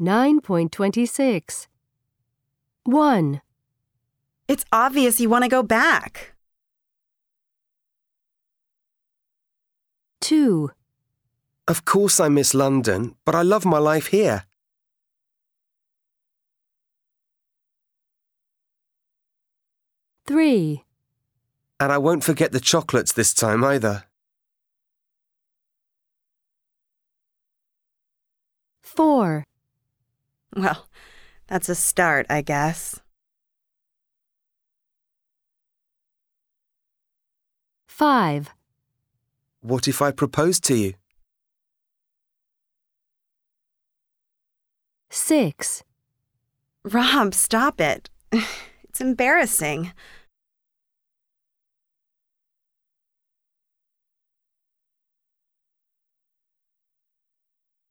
9.26. 1, It's obvious you want to go back. 2, Of course I miss London, but I love my life here. 3, And I won't forget the chocolates this time either. 4, Well, that's a start, I guess. 5, What if I proposed to you? 6, Rob, stop it. It's embarrassing.